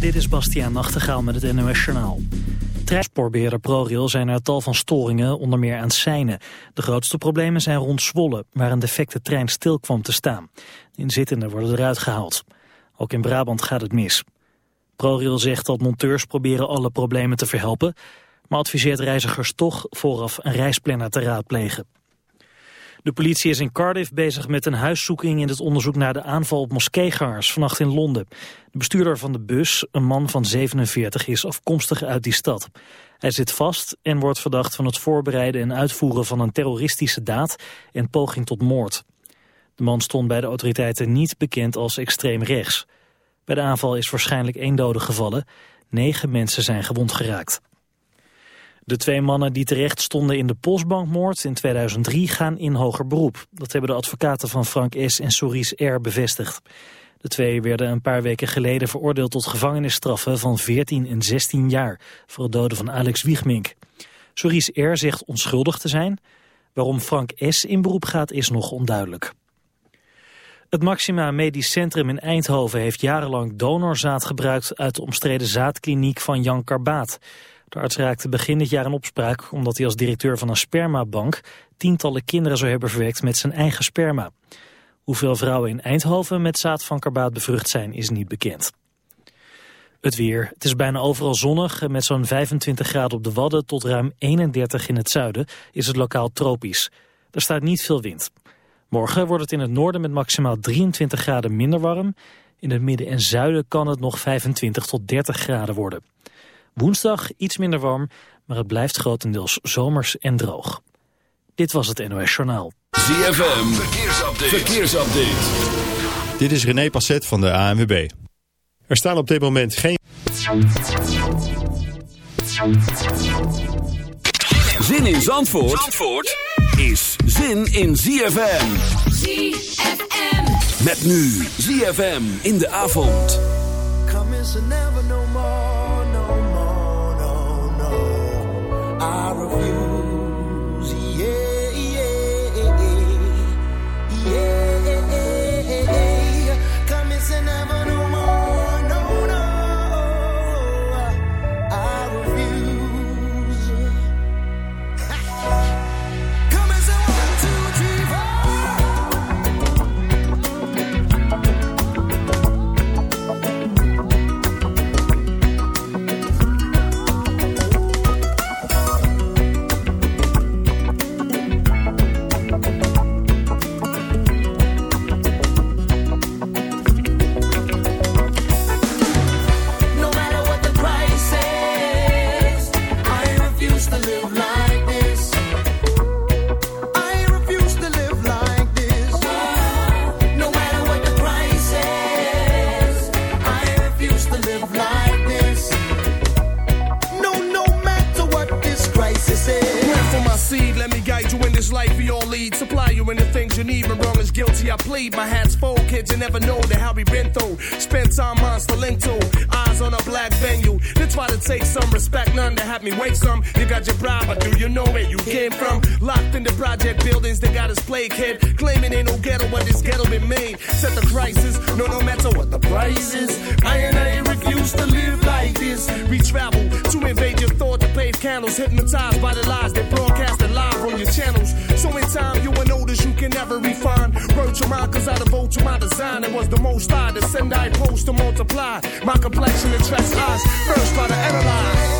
Dit is Bastiaan Nachtegaal met het NOS Journaal. Treinspoorbeheerder ProRail zijn er tal van storingen, onder meer aan seinen. De grootste problemen zijn rond Zwolle, waar een defecte trein stil kwam te staan. Inzittenden worden eruit gehaald. Ook in Brabant gaat het mis. ProRail zegt dat monteurs proberen alle problemen te verhelpen... maar adviseert reizigers toch vooraf een reisplanner te raadplegen. De politie is in Cardiff bezig met een huiszoeking in het onderzoek naar de aanval op moskeegangers vannacht in Londen. De bestuurder van de bus, een man van 47, is afkomstig uit die stad. Hij zit vast en wordt verdacht van het voorbereiden en uitvoeren van een terroristische daad en poging tot moord. De man stond bij de autoriteiten niet bekend als extreem rechts. Bij de aanval is waarschijnlijk één dode gevallen. Negen mensen zijn gewond geraakt. De twee mannen die terecht stonden in de Postbankmoord in 2003 gaan in hoger beroep. Dat hebben de advocaten van Frank S. en Soris R. bevestigd. De twee werden een paar weken geleden veroordeeld tot gevangenisstraffen van 14 en 16 jaar voor het doden van Alex Wiegmink. Soris R. zegt onschuldig te zijn. Waarom Frank S. in beroep gaat is nog onduidelijk. Het Maxima Medisch Centrum in Eindhoven heeft jarenlang donorzaad gebruikt uit de omstreden zaadkliniek van Jan Karbaat. De arts raakte begin dit jaar in opspraak omdat hij als directeur van een spermabank tientallen kinderen zou hebben verwekt met zijn eigen sperma. Hoeveel vrouwen in Eindhoven met zaad van karbaat bevrucht zijn is niet bekend. Het weer. Het is bijna overal zonnig. Met zo'n 25 graden op de Wadden tot ruim 31 in het zuiden is het lokaal tropisch. Er staat niet veel wind. Morgen wordt het in het noorden met maximaal 23 graden minder warm. In het midden en zuiden kan het nog 25 tot 30 graden worden. Woensdag iets minder warm, maar het blijft grotendeels zomers en droog. Dit was het NOS Journaal. ZFM, verkeersupdate. verkeersupdate. Dit is René Passet van de ANWB. Er staan op dit moment geen... Zin in Zandvoort, Zandvoort is zin in ZFM. ZFM. Met nu ZFM in de avond. Come never no more, I refuse. Life we all lead. Supply you in the things you need. When wrong is guilty, I plead. My hat's full, kids, you never know the how we been through. Spent time on Stalento, eyes on a black venue. They try to take some respect, none to have me wait some. You got your bribe, but do you know where you came from? Locked in the project buildings, they got us plague kid. Claiming ain't no ghetto, but this ghetto been made. Set the crisis, no, no matter what the price is. I and I refuse to live like this. We travel to invade your thought to pave candles, hypnotized by the lies they to my design. It was the most I to send, I post to multiply. My complexion attracts eyes. First, try to analyze.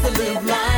To live like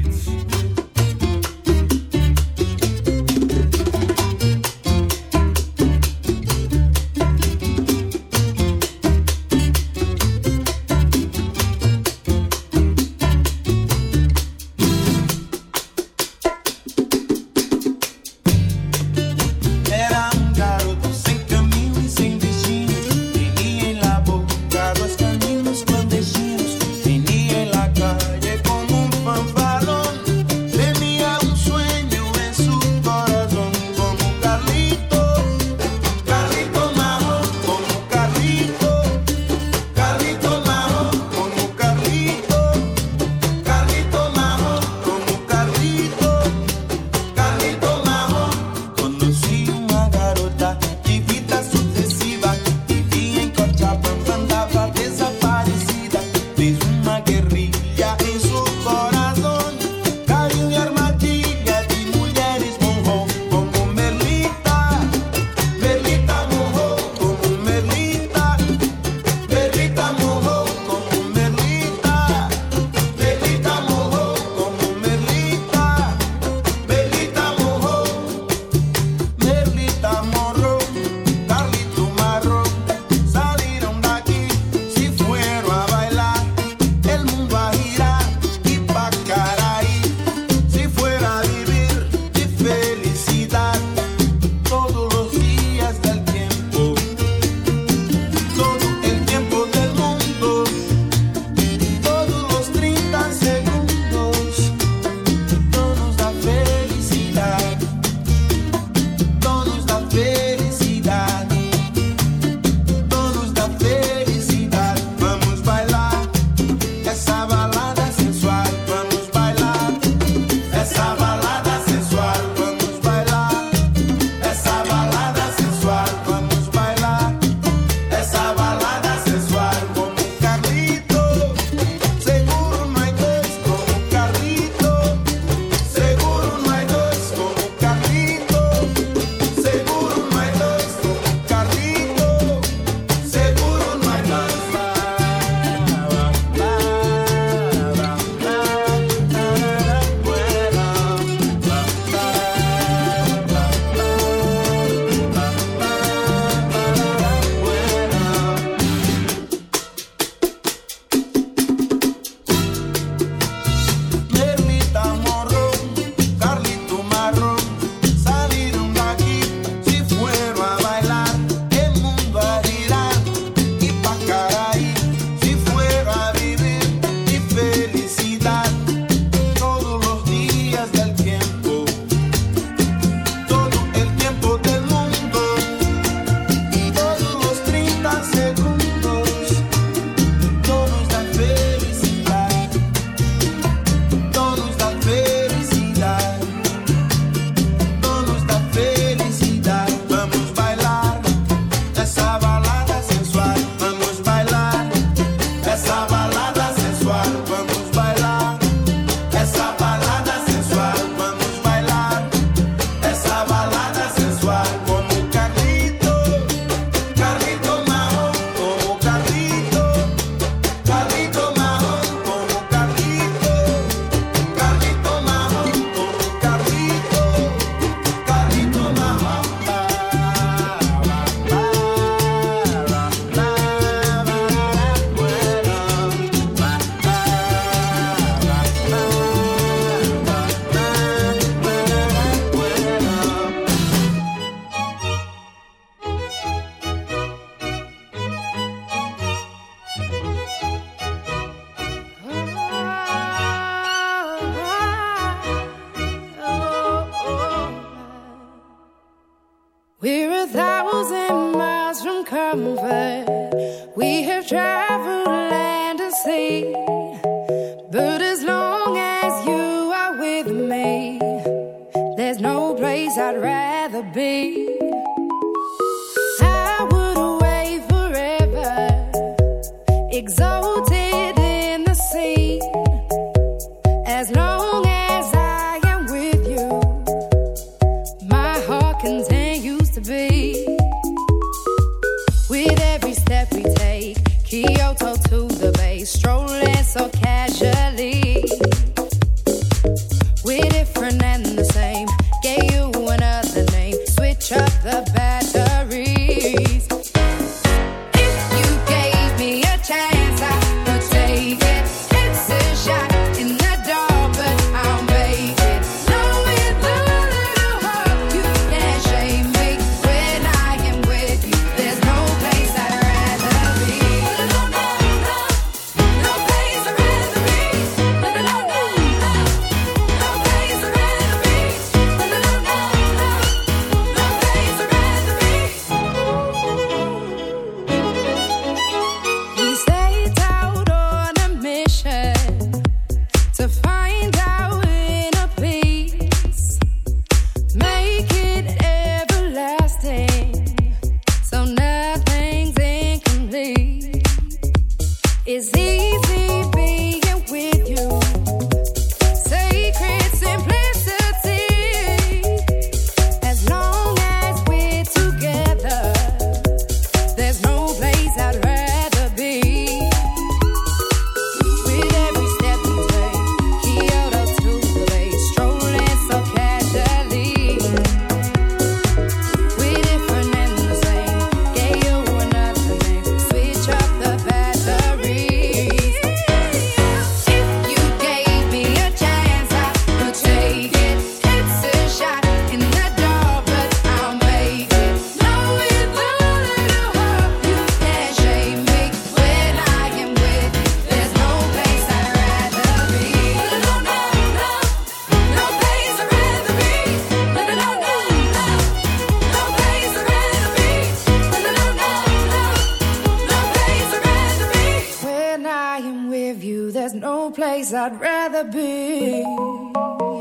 I'd rather be.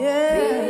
Yeah.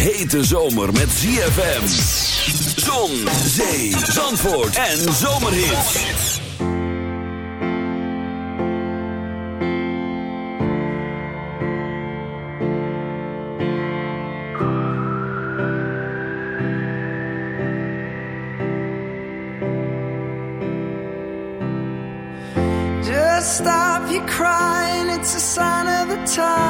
Hete zomer met ZFM. Zon, zee, zandvoort en zomerhits. Just stop your crying, it's a sign of the times.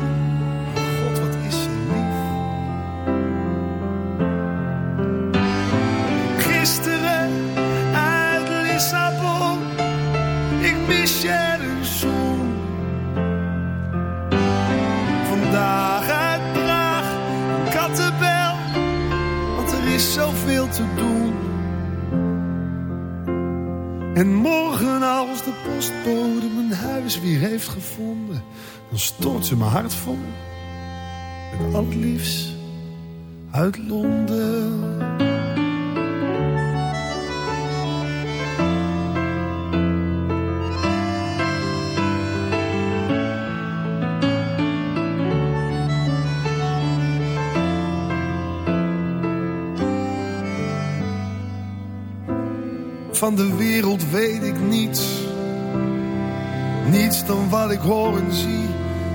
hart vol met al uit Londen. Van de wereld weet ik niets. Niets dan wat ik hoor en zie.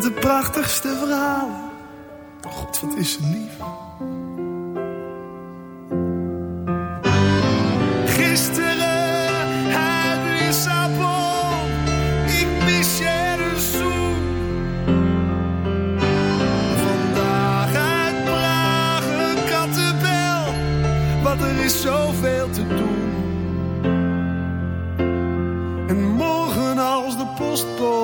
De prachtigste verhalen. Oh God, wat is lief. Gisteren uit Lissabon. Ik mis je een zoen. Vandaag uit Praag een kattenbel. Want er is zoveel te doen. En morgen als de postbode